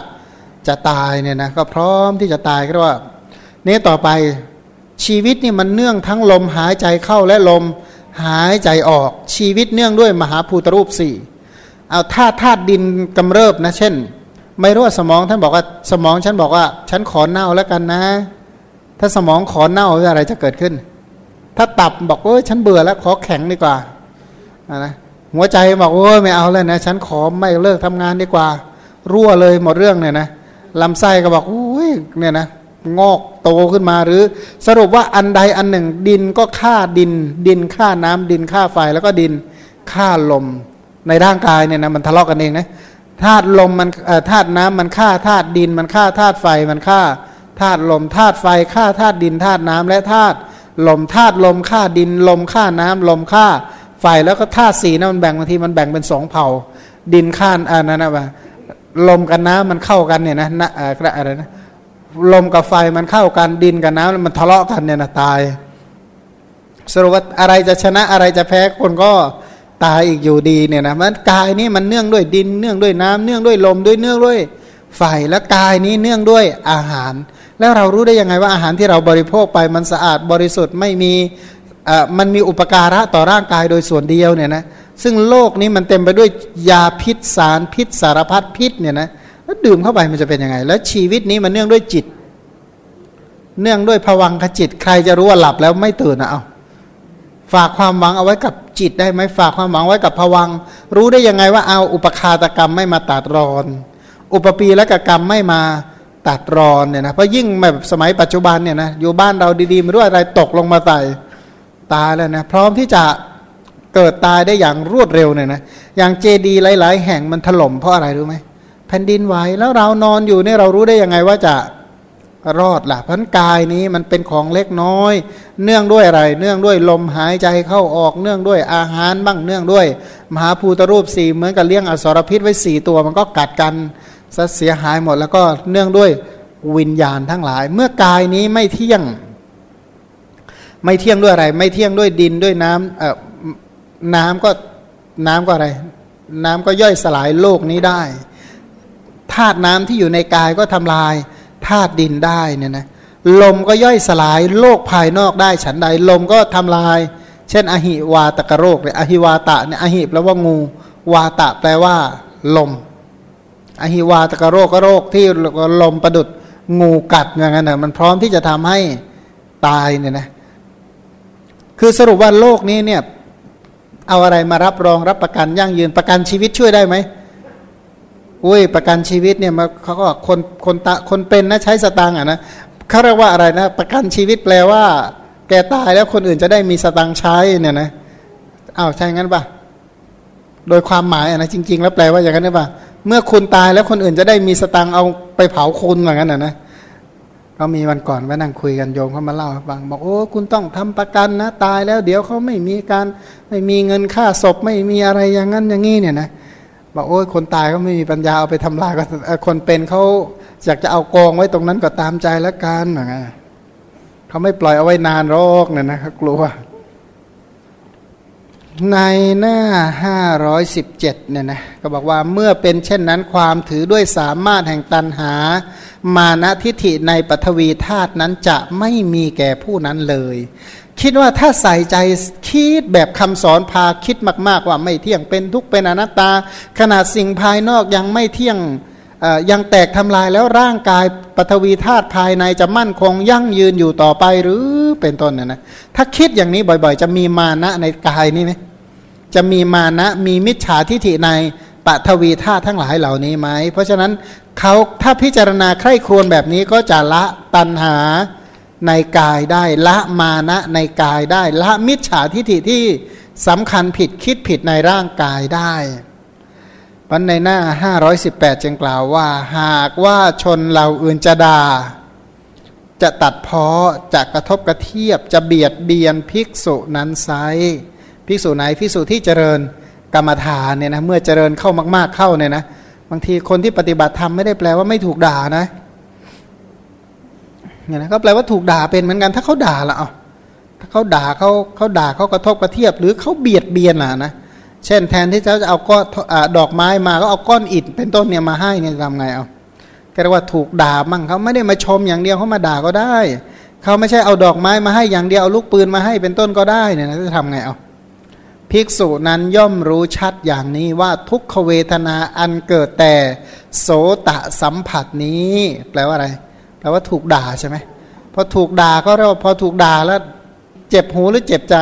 จะตายเนี่ยนะก็พร้อมที่จะตายก็ว่านี้ต่อไปชีวิตนี่มันเนื่องทั้งลมหายใจเข้าและลมหายใจออก ชีวิตเนื่องด้วยมหาภูตรูปสี่ เอาธาตุธาตุดินกำเริบนะ เช่น ไม่รู้ว่าสมองท่านบอกว่าสมองฉันบอกว่า ฉันขอเน่าแล้วกันนะ ถ้าสมองขอเน่าอะไรจะเกิดขึ้น ถ้าตับบอกว่าฉันเบื่อแล้วขอแข็งดีกว่านะหัวใจบอกโอ้ยไม่เอาแล้วนะฉันขอไม่เลิกทำงานดีกว่า รั่วเลยหมดเรื่องเนี่ยนะลำไส้ก็บอกโอ้ยเนี่ยนะงอกโตขึ้นมาหรือสรุปว่าอันใดอันหนึ่ง ดินก็ฆ่าดิน ดินฆ่าน้ำดินฆ่าไฟแล้วก็ดินฆ่าลม ในร่างกายเนี่ยนะมันทะเลาะกันเองนะธาตุลมมันธาตุน้ำมันฆ่าธาตุดินมันฆ่าธาตุไฟมันฆ่าธาตุลมธาตุไฟฆ่าธาตุดินธาตุน้ำและธาตุลมธาตุลมฆ่าดินลมฆ่าน้ำลมฆ่าไฟแล้วก็ธาตุสีนะมันแบ่งบางทีมันแบ่งเป็นสองเผ่า ดินฆ่าอ่านั่นนะว่าลมกับน้ำมันเข้ากันเนี่ยนะนะอะไรนะลมกับไฟมันเข้ากันดินกับน้ำมันทะเลาะกันเนี่ยนะตายสรุปว่าอะไรจะชนะอะไรจะแพ้คนก็ ตายอีกอยู่ดีเนี่ยนะมันกายนี้มันเนื่องด้วยดินเนื่องด้วยน้ำเนื่องด้วยลมด้วยเนื่องด้วยไฟและกายนี้เนื่องด้วยอาหาร แล้วเรารู้ได้ยังไงว่าอาหารที่เราบริโภคไปมันสะอาดบริสุทธิ์ไม่มีมันมีอุปการะต่อร่างกายโดยส่วนเดียวเนี่ยนะซึ่งโลกนี้มันเต็มไปด้วยยาพิษสารพิษสารพัดพิษเนี่ยนะแล้วดื่มเข้าไปมันจะเป็นยังไง แล้วชีวิตนี้มันเนื่องด้วยจิต เนื่องด้วยผวังขจิตใครจะรู้ว่าหลับแล้วไม่ตื่นนะเอา ฝากความหวังเอาไว้กับจิตได้ไหมฝากความหวังไว้กับผวัง รู้ได้ยังไงว่าเอาอุปคาตกรรมไม่มาตัดรอน อุปปีและกกรรมไม่มาตัดรอนเนี่ยนะเพราะยิ่งแบบสมัยปัจจุบันเนี่ยนะอยู่บ้านเราดีๆไม่รู้อะไรตกลงมาใส่ตายแล้วนะพร้อมที่จะเกิดตายได้อย่างรวดเร็วเนี่ยนะอย่างเจดีหลาย ๆ แห่งมันถล่มเพราะอะไรรู้ไหมแผ่นดินไหวแล้วเรานอนอยู่เนี่ยเรารู้ได้ยังไงว่าจะ รอดละ่ะพันกายนี้มันเป็นของเล็กน้อย เนื่องด้วยอะไร เนื่องด้วยลมหายใจเข้าออกเนื่องด้วยอาหารบ้างเนื่องด้วย มหาภูตรูปสี่เหมือนกับเลี้ยงอสรพิษไว้สี่ตัวมันก็กัดกันเสียหายหมดแล้วก็เนื่องด้วยวิญญาณทั้งหลาย เมื่อกายนี้ไม่เที่ยง ไม่เที่ยงด้วยอะไร ไม่เที่ยงด้วยดินด้วยน้ำเอ่อน้ำก็น้ำก็อะไร น้ำก็ย่อยสลายโลกนี้ได้ธาตุน้ำที่อยู่ในกายก็ทำลาย ธาตุดินได้เนี่ยนะลมก็ย่อยสลายโลกภายนอกได้ฉันใดลมก็ทำลาย เช่น อหิวาตกโรคเนี่ยอหิวาตะเนี่ยอหิแปลว่างู วาตะแปลว่า ลม อหิวาตกโรคก็โรคที่ลมประดุดงูกัดอย่างนั้นนะมันพร้อมที่จะทำให้ตายเนี่ยนะคือสรุปว่าโลกนี้เนี่ยเอาอะไรมารับรองรับประกันยั่งยืนประกันชีวิตช่วยได้ไหม อุ้ยประกันชีวิตเนี่ยมาเขาก็คนคนตาคนเป็นนะใช้สตางค์อะนะเขาเรียกว่าอะไรนะ ประกันชีวิตแปลว่า แกตายแล้วคนอื่นจะได้มีสตางค์ใช้เนี่ยนะอ้าวใช่งั้นปะโดยความหมายนะจริง ๆ แล้วแปลว่าอย่างนั้นหรือเปล่าเมื่อคุณตายแล้วคนอื่นจะได้มีสตางเอาไปเผาคุณอย่างนั้นนะนะเรามีวันก่อนไปนั่งคุยกันโยมเขามาเล่าให้ฟังบอกโอ้คุณต้องทำประกันนะ ตายแล้ว เดี๋ยวเขาไม่มีการไม่มีเงินค่าศพไม่มีอะไรอย่างนั้นอย่างนี้เนี่ยนะ บอกโอ้ยคนตายก็ไม่มีปัญญาเอาไปทำลายก็คนเป็นเขาอยากจะเอากองไว้ตรงนั้นก็ตามใจแล้วกันเหมือนกันเขาไม่ปล่อยเอาไว้นานรอกเนี่ยนะเขากลัว ในหน้าห้าร้อยสิบเจ็ดเนี่ยนะก็บอกว่าเมื่อเป็นเช่นนั้นความถือด้วยสามารถแห่งตันหา มานะทิฏฐิในปฐวีธาตุนั้นจะไม่มีแก่ผู้นั้นเลย คิดว่าถ้าใส่ใจคิดแบบคำสอนพาคิดมาก ๆ ว่าไม่เที่ยงเป็นทุกข์เป็นอนัตตา ขนาดสิ่งภายนอกยังไม่เที่ยงยังแตกทำลายแล้วร่างกายปฐวีธาตุภายในจะมั่นคงยั่งยืนอยู่ต่อไปหรือเป็นต้นนะนะถ้าคิดอย่างนี้บ่อยๆ จะมีมานะในกายนี่ไหมจะมีมานะมีมิจฉาทิฐิในปฐวีธาตุทั้งหลายเหล่านี้ไหมเพราะฉะนั้นเขาถ้าพิจารณาใคร่ครวญแบบนี้ก็จะละตัณหา ในกายได้ละมานะในกายได้ ละมิจฉาทิฏฐิที่สำคัญผิดคิดผิดในร่างกายได้ปันในหน้า 518 จึงกล่าวว่า หากว่าชนเราอื่นจะดา่าจะตัดพ้อจะกระทบกระเทียบจะเบียดเบียนภิกษุนั้นไซภิกษุไหนภิกษุที่เจริญกรรมฐานเนี่ยนะเมื่อเจริญเข้ามาก ๆเข้าเนี่ยนะบางทีคนที่ปฏิบัติธรรมไม่ได้แปลว่าไม่ถูกด่านะ เนี่ยนะก็แปลว่าถูกด่าเป็นเหมือนกันถ้าเขาด่าละเอาถ้าเขาด่าเขาเขาด่าเขากระทบกระเทียบ หรือเขาเบียดเบียนล่ะนะเช่นแทนที่เขาจะเอาก้อนดอกไม้มาก็เอาก้อนอิฐเป็นต้นเนี่ยมาให้เนี่ยทำไงเอาก็เรียกว่าถูกด่ามั่งเขาไม่ได้มาชมอย่างเดียวเขามาด่าก็ได้เขาไม่ใช่เอาดอกไม้มาให้อย่างเดียวเอาลูกปืนมาให้เป็นต้นก็ได้เนี่ยนะจะทำไงเอาภิกษุนั้นย่อมรู้ชัดอย่างนี้ว่าทุกขเวทนาอันเกิดแต่โสตะสัมผัสนี้ แปลว่าอะไร แปลว่าถูกด่าใช่ไหมพอถูกด่าก็เรียกว่าพอถูกด่าแล้วเจ็บหูหรือเจ็บใจ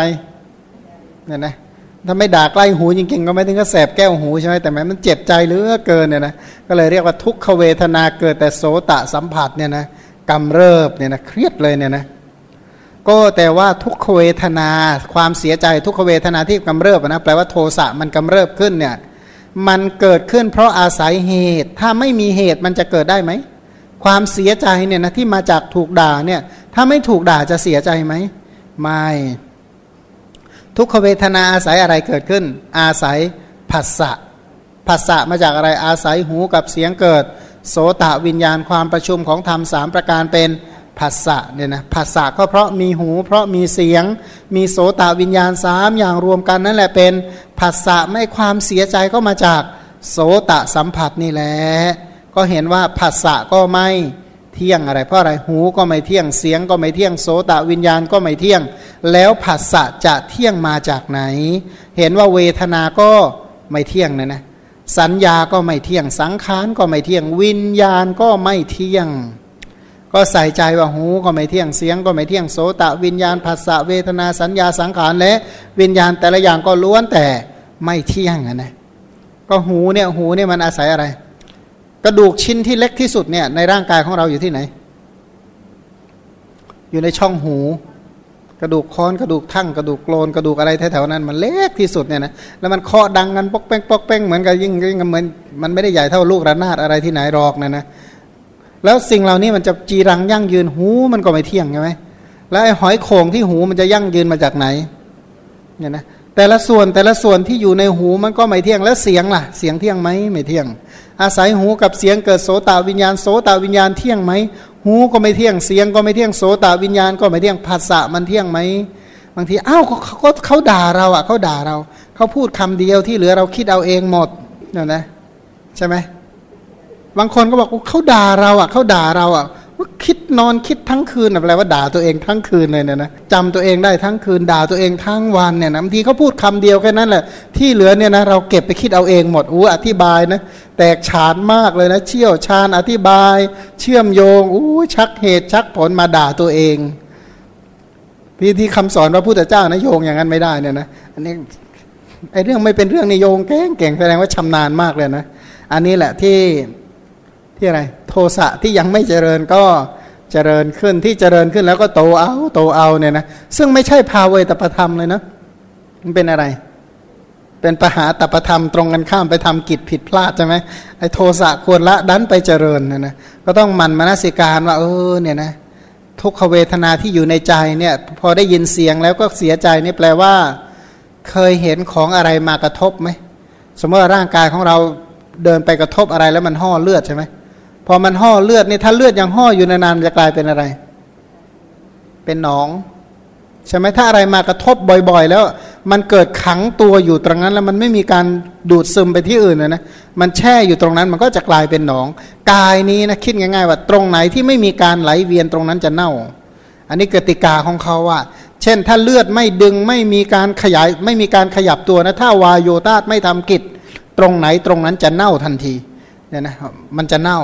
เนี่ยนะถ้าไม่ด่าใกล้หูจริงๆก็ไม่ถึงก็แสบแก้วหูใช่ไหมแต่แม้มันเจ็บใจเหลือเกินเนี่ยนะก็เลยเรียกว่าทุกขเวทนาเกิดแต่โสตะสัมผัสเนี่ยนะกำเริบเนี่ยนะเครียดเลยเนี่ยนะก็แต่ว่าทุกขเวทนาความเสียใจทุกขเวทนาที่กำเริบนะแปลว่าโทสะมันกำเริบขึ้นเนี่ยมันเกิดขึ้นเพราะอาศัยเหตุ ถ้าไม่มีเหตุมันจะเกิดได้ไหม ความเสียใจเนี่ยนะที่มาจากถูกด่าเนี่ยถ้าไม่ถูกด่าจะเสียใจไหมไม่ ทุกขเวทนาอาศัยอะไรเกิดขึ้น อาศัยผัสสะผัสสะมาจากอะไรอาศัยหูกับเสียงเกิด โสตะวิญญาณความประชุมของธรรมสามประการเป็นผัสสะเนี่ยนะผัสสะก็เพราะมีหู เพราะมีเสียง มีโสตะวิญญาณสามอย่างรวมกันนั่นแหละเป็นผัสสะไม่ความเสียใจก็มาจากโสตะสัมผัสนี่แหละ ก็เห็นว่าผัสสะก็ไม่เที่ยงอะไร เพราะอะไรหูก็ไม่เที่ยงเสียงก็ไม่เที่ยงโสตะวิญญาณก็ไม่เที่ยง แล้วผัสสะจะเที่ยงมาจากไหน เห็นว่าเวทนาก็ไม่เที่ยงนะนะสัญญาก็ไม่เที่ยงสังขารก็ไม่เที่ยงวิญญาณก็ไม่เที่ยง ก็ใส่ใจว่าหูก็ไม่เที่ยงเสียงก็ไม่เที่ยงโสตะวิญญาณผัสสะเวทนาสัญญาสังขารและวิญญาณแต่ละอย่างก็ล้วนแต่ไม่เที่ยงนะนะก็หูเนี่ยหูเนี่ยมันอาศัยอะไร กระดูกชิ้นที่เล็กที่สุดเนี่ยในร่างกายของเราอยู่ที่ไหน อยู่ในช่องหู กระดูกค้อนกระดูกทั้งกระดูกโกลนกระดูกอะไรแถวๆนั้น มันเล็กที่สุดเนี่ยนะแล้วมันเคาะดังกันปอกแป้งปอกแป้งเหมือนกับยิ่งยิ่งเหมือนมันไม่ได้ใหญ่เท่าลูกระนาดอะไรที่ไหนหรอกนะนะแล้วสิ่งเหล่านี้มันจะจีรังยั่งยืนหูมันก็ไม่เที่ยงใช่ไหมแล้วไอ้หอยโข่งที่หูมันจะยั่งยืนมาจากไหนเนี่ยนะ แต่ละส่วนแต่ละส่วนที่อยู่ในหูมันก็ไม่เที่ยงแล้วเสียงล่ะ เสียงเที่ยงไหมไม่เที่ยง อาศัยหูกับเสียงเกิดโสตวิญญาณโสตวิญญาณเที่ยงไหมหูก็ไม่เที่ยงเสียงก็ไม่เที่ยงโสตวิญญาณก็ไม่เที่ยงภาษะมันเที่ยงไหมบางทีอ้าวเขาเขาเขาด่าเราอะเขาด่าเรา เขาพูดคำเดียวที่เหลือเราคิดเอาเองหมดเนี่ยนะใช่ไหมบางคนก็บอกเขาด่าเราอะเขาด่าเราอะ ว่าคิดนอนคิดทั้งคืนอะไรว่าด่าตัวเองทั้งคืนเลยเนี่ยนะจำตัวเองได้ทั้งคืนด่าตัวเองทั้งวันเนี่ยนะบางทีเขาพูดคำเดียวแค่นั้นแหละ ที่เหลือเนี่ยนะเราเก็บไปคิดเอาเองหมดอู้อธิบายนะแตกฉานมากเลยนะเชี่ยวชาญอธิบาย เชื่อมโยงอู้ชักเหตุชักผลมาด่าตัวเองพี่ที่คำสอนพระพุทธเจ้านะโยงอย่างนั้นไม่ได้เนี่ยนะอันนี้ไอเรื่องไม่เป็นเรื่องนิโยงเก่งเก่งแสดงว่าชำนาญมากเลยนะอันนี้แหละที่ ที่อะไร โทสะที่ยังไม่เจริญก็เจริญขึ้นที่เจริญขึ้นแล้วก็โตเอาโตเอาเนี่ยนะซึ่งไม่ใช่ภาเวตประธรรมเลยนะมันเป็นอะไร เป็นปหาตประธรรมตรงกันข้ามไปทำกิจผิดพลาดใช่ไหมไอ้โทสะควรละดันไปเจริญนะนะก็ต้องมันมนสิการว่าเออเนี่ยนะทุกขเวทนาที่อยู่ในใจเนี่ย พอได้ยินเสียงแล้วก็เสียใจนี่แปลว่า เคยเห็นของอะไรมากระทบไหมสมมติว่าร่างกายของเราเดินไปกระทบอะไรแล้วมันห่อเลือดใช่ไหม พอมันห่อเลือดนี่ถ้าเลือดยังห่ออยู่นานๆจะกลายเป็นอะไร เป็นหนองใช่ไหมถ้าอะไรมากระทบบ่อย ๆ แล้ว มันเกิดขังตัวอยู่ตรงนั้น แล้วมันไม่มีการดูดซึมไปที่อื่นนะนะมันแช่อยู่ตรงนั้นมันก็จะกลายเป็นหนอง กายนี้นะคิดง่ายๆว่าตรงไหนที่ไม่มีการไหลเวียนตรงนั้นจะเน่า อันนี้กติกาของเขาว่า เช่นถ้าเลือดไม่ดึงไม่มีการขยาย ไม่มีการขยับตัวนะถ้าวายโยตาไม่ทำกิจ ตรงไหนตรงนั้นจะเน่าทันทีเนี่ยนะมันจะเน่า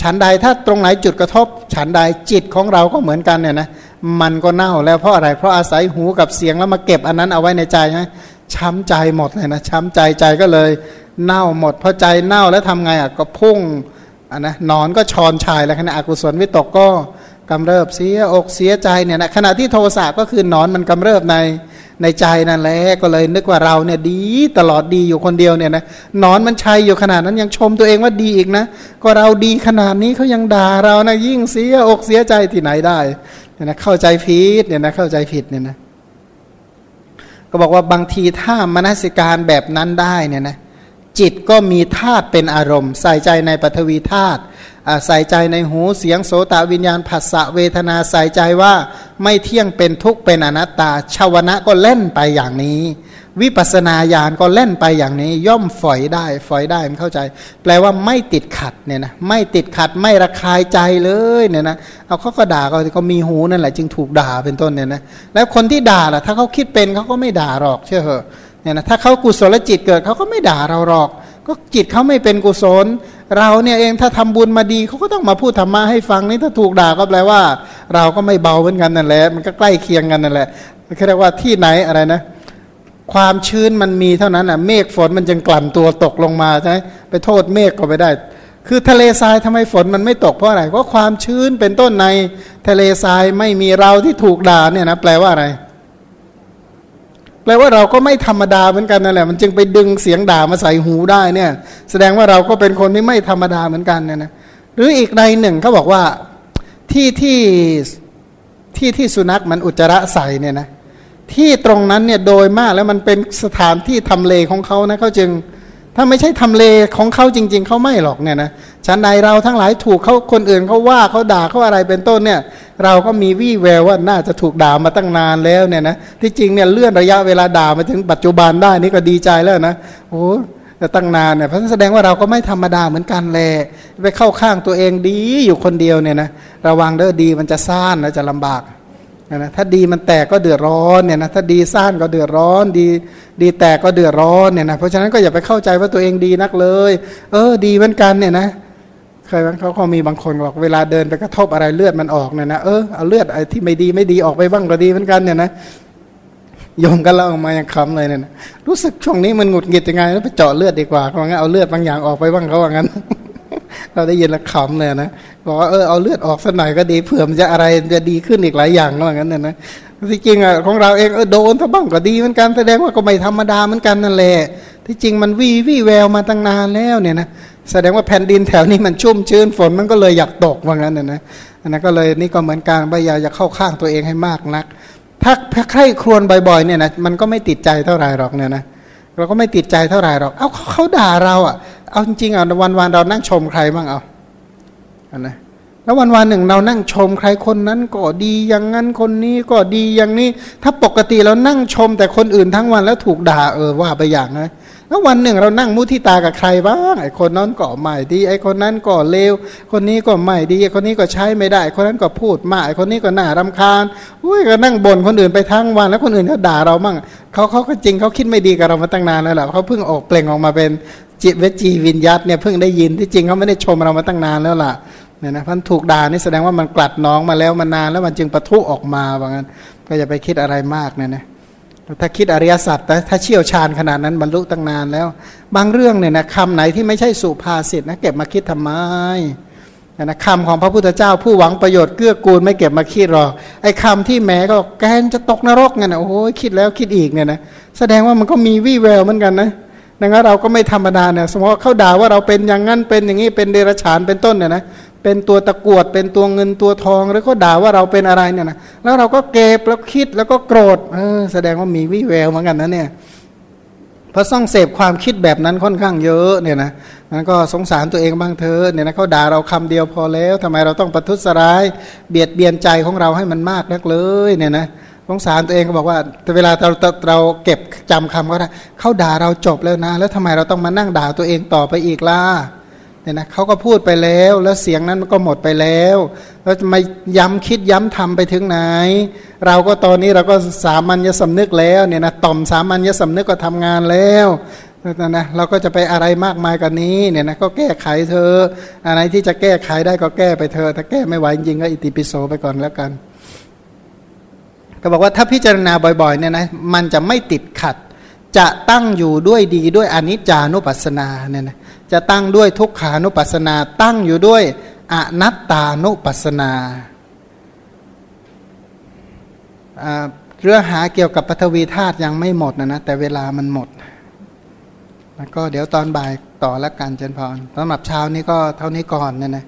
ฉันใดถ้าตรงไหนจุดกระทบ ฉันใดจิตของเราก็เหมือนกันเนี่ยนะมันก็เน่าแล้วเพราะอะไร เพราะอาศัยหูกับเสียงแล้วมาเก็บอันนั้นเอาไว้ในใจใช่ไหมช้ำใจหมดเลยนะช้ำใจใจก็เลย เน่าหมดพอใจเน่าแล้วทำไงอะก็พุ่งอะนะนอนก็ชอนชายแล้วขณะอกุศลวิตกก็ กำเริบเสียอกเสียใจเนี่ยนะขณะที่โทสะก็คือนอนมันกำเริบในในใจนั่นแหละก็เลยนึกว่าเราเนี่ยดีตลอดดีอยู่คนเดียวเนี่ยนะนอนมันชัยอยู่ขนาดนั้นยังชมตัวเองว่าดีอีกนะ ก็เราดีขนาดนี้เขายังด่าเรานะยิ่งเสียอกเสียใจที่ไหนได้เนี่ยนะเข้าใจผิดเนี่ยนะเข้าใจผิดเนี่ยนะก็บอกว่าบางทีถ้ามนสิการแบบนั้นได้เนี่ยนะจิตก็มีธาตุเป็นอารมณ์ ใส่ใจในปฐวีธาตุ ใส่ใจในหูเสียงโสตวิญญาณผัสสะเวทนาใส่ใจว่าไม่เที่ยงเป็นทุกข์เป็นอนัตตาชาวนะก็เล่นไปอย่างนี้ วิปัสนาญาณก็เล่นไปอย่างนี้ ย่อมฝอยได้ฝอยได้มันเข้าใจ แปลว่าไม่ติดขัดเนี่ยนะไม่ติดขัดไม่ระคายใจเลยเนี่ยนะเอาเขาก็ด่าก็เขามีหูนั่นแหละจึงถูกด่าเป็นต้นเนี่ยนะแล้วคนที่ด่าล่ะถ้าเขาคิดเป็นเขาก็ไม่ด่าหรอกเชื่อเหอะเนี่ยนะถ้าเขากุศลจิตเกิดเขาก็ไม่ด่าเราหรอก ก็จิตเขาไม่เป็นกุศล เราเนี่ยเองถ้าทำบุญมาดีเขาก็ต้องมาพูดธรรมะให้ฟังนี่ถ้าถูกด่าก็แปลว่า เราก็ไม่เบาเหมือนกันนั่นแหละมันก็ใกล้เคียงกันนั่นแหละเรียกว่าที่ไหนอะไรนะ ความชื้นมันมีเท่านั้นอะ เมฆฝนมันจึงกลั่นตัวตกลงมาใช่ไหมไปโทษเมฆก็ไปได้ คือทะเลทรายทำไมฝนมันไม่ตกเพราะอะไรเพราะความชื้นเป็นต้นในทะเลทรายไม่มีเราที่ถูกด่าเนี่ยนะแปลว่าอะไร แปลว่าเราก็ไม่ธรรมดาเหมือนกันนั่นแหละ มันจึงไปดึงเสียงด่ามาใส่หูได้เนี่ย แสดงว่าเราก็เป็นคนที่ไม่ธรรมดาเหมือนกันเนี่ยนะหรืออีกในหนึ่งเขาบอกว่าที่ที่ที่ที่สุนัขมันอุจจาระใส่เนี่ยนะที่ตรงนั้นเนี่ยโดยมากแล้วมันเป็นสถานที่ทำเลของเขานะเขาจึง ถ้าไม่ใช่ทำเลของเขาจริง ๆ เขาไม่หรอกเนี่ยนะชั้นใดเราทั้งหลายถูกเขาคนอื่นเขาว่าเขาด่าเขาอะไรเป็นต้นเนี่ย เราก็มีวี่แววว่าน่าจะถูกด่ามาตั้งนานแล้วเนี่ยนะที่จริงเนี่ยเลื่อนระยะเวลาด่ามาถึงปัจจุบันได้นี่ก็ดีใจแล้วนะโอ้แต่ตั้งนานเนี่ยเพราะแสดงว่าเราก็ไม่ธรรมดาเหมือนกันแหละไปเข้าข้างตัวเองดีอยู่คนเดียวเนี่ยนะระวังเด้อดีมันจะซ่านแล้วจะลำบาก นะถ้าดีมันแตกก็เดือดร้อนเนี่ยนะถ้าดีซ่านก็เดือดร้อน ดี ดีแตกก็เดือดร้อนเนี่ยนะเพราะฉะนั้นก็อย่าไปเข้าใจว่าตัวเองดีนักเลย เออ ดีเหมือนกันเนี่ยนะเคยเขาเขามีบางคนบอกเวลาเดินไปกระทบอะไรเลือดมันออกเนี่ยนะเออเอาเลือดไอ้ที่ไม่ดีไม่ดีออกไปบ้างก็ดีเหมือนกันเนี่ยนะโยมก็เล่าออกมาอย่างคำเลยเนี่ยนะรู้สึกช่วงนี้มันหงุดหงิดยังไงแล้วไปเจาะเลือดดีกว่าเพราะงั้นเอาเลือดบางอย่างออกไปบ้างเขาว่างั้น เราได้ยินล้วขำเลยนะบอกว่าเออเอาเลือดออกสักหน่อยก็ดีเผื่อมันจะอะไรจะดีขึ้นอีกหลายอย่างก็ว่างั้นนี่ยนะที่จริงอะของเราเองเออโดนถ้าบ้างก็ดีเหมือนกันแสดงว่าก็ไม่ธรรมดาเหมือนกันนั่นแหละที่จริงมันวี่วี่แววมาตั้งนานแล้วเนี่ยนะแสดงว่าแผ่นดินแถวนี้มันชุ่มชื้นฝนมันก็เลยอยากตกว่างั้นเนี่ยนะอันนั้นก็เลยนี่ก็เหมือนการพยายามจะเข้าข้างตัวเองให้มากนักถ้าใครครวญบ่อยๆเนี่ยนะมันก็ไม่ติดใจเท่าไหร่หรอกเนี่ยนะเราก็ไม่ติดใจเท่าไหร่หรอก เอาเขาด่าเราอะ เอาจริงๆอะวันวันเรานั่งชมใครบ้างเอาอันนะแล้ววันวันหนึ่งเรานั่งชมใครคนนั้นก็ดีอย่างนั้นคนนี้ก็ดีอย่างนี้ ถ้าปกติเรานั่งชมแต่คนอื่นทั้งวันแล้วถูกด่าเออว่าไปอย่างนะแล้ววันหนึ่งเรานั่งมุทิตากับใครบ้างไอ้คนนั้นก็ไม่ดีไอ้คนนั้นก็เลวคนนี้ก็ไม่ดีไอ้คนนี้ก็ใช้ไม่ได้ คนนั้นก็พูดมากไอ้คนนี้ก็น่ารำคาญอุ้ยก็นั่งบ่นคนอื่นไปทั้งวัน แล้วคนอื่นเขาด่าเราบ้างเขาเขาก็จริงเขาคิดไม่ดีกับเรามาตั้งนานแล้วแหละเขาเพิ่งออกเปล่งออกมาเป็น จิตเวจีวิญญาตเนี่ยเพิ่งได้ยินที่จริงเขาไม่ได้ชมเรามาตั้งนานแล้วล่ะเนี่ยนะพันถูกด่านี่แสดงว่ามันกลัดน้องมาแล้วมานานแล้วมันจึงประทุออกมาว่างั้นก็อย่าไปคิดอะไรมากเนี่ยนะถ้าคิดอริยสัจแต่ถ้าเชี่ยวชาญขนาดนั้นบรรลุตั้งนานแล้ว บางเรื่องเนี่ยนะคำไหนที่ไม่ใช่สุภาษิตนะเก็บมาคิดทำไมนะคำของพระพุทธเจ้าผู้หวังประโยชน์เกื้อกูลไม่เก็บมาคิดหรอกไอ้คาที่แม้ก็แกนจะตกนรกไงนะโอ้โหคิดแล้วคิดอีกเนี่ยนะแสดงว่ามันก็มีวี่แววเหมือนกันนะ ดังนั้นเราก็ไม่ธรรมดาเนี่ยสมมติเขาด่าว่าเราเป็นอย่างนั้นเป็นอย่างนี้เป็นเดรัจฉานเป็นต้นเนี่ยนะเป็นตัวตะกวดเป็นตัวเงินตัวทองแล้วก็ด่าว่าเราเป็นอะไรเนี่ยนะแล้วเราก็เก็บแล้วคิดแล้วก็โกรธเออแสดงว่ามีวิแววเหมือนกันนะเนี่ยเพราะส่องเสพความคิดแบบนั้นค่อนข้างเยอะเนี่ยนะนั้นก็สงสารตัวเองบ้างเธอเนี่ยนะเขาด่าเราคำเดียวพอแล้วทำไมเราต้องประทุษร้าย เบียดเบียนใจของเราให้มันมากนักเลยเนี่ยนะ สงสารตัวเองก็บอกว่าแต่เวลาเราเราเก็บจำคำก็ได้เขาด่าเราจบแล้วนะ แล้วทำไมเราต้องมานั่งด่าตัวเองต่อไปอีกล่ะเนี่ยนะเขาก็พูดไปแล้ว แล้วเสียงนั้นมันก็หมดไปแล้วแล้วจะมาย้ำคิดย้ำทำไปถึงไหน เราก็ตอนนี้เราก็สามัญญสำนึกแล้วเนี่ยนะต่อมสามัญญสำนึกก็ทำงานแล้วนะนะเราก็จะไปอะไรมากมายกว่านี้เนี่ยนะก็แก้ไขเธอ อะไรที่จะแก้ไขได้ก็แก้ไปเธอ ถ้าแก้ไม่ไหวจริงก็อิติปิโสไปก่อนแล้วกัน ก็บอกว่าถ้าพิจารณาบ่อยๆเนี่ยนะมันจะไม่ติดขัด จะตั้งอยู่ด้วยดีด้วยอนิจจานุปัสสนาเนี่ยนะจะตั้งด้วยทุกขานุปัสสนา ตั้งอยู่ด้วยอนัตตานุปัสสนาเรื่องหาเกี่ยวกับปฐวีธาตุยังไม่หมดนะนะแต่เวลามันหมดแล้วก็เดี๋ยวตอนบ่ายต่อแล้วกันเจนพรสำหรับเช้านี้ก็เท่านี้ก่อนเนี่ยนะ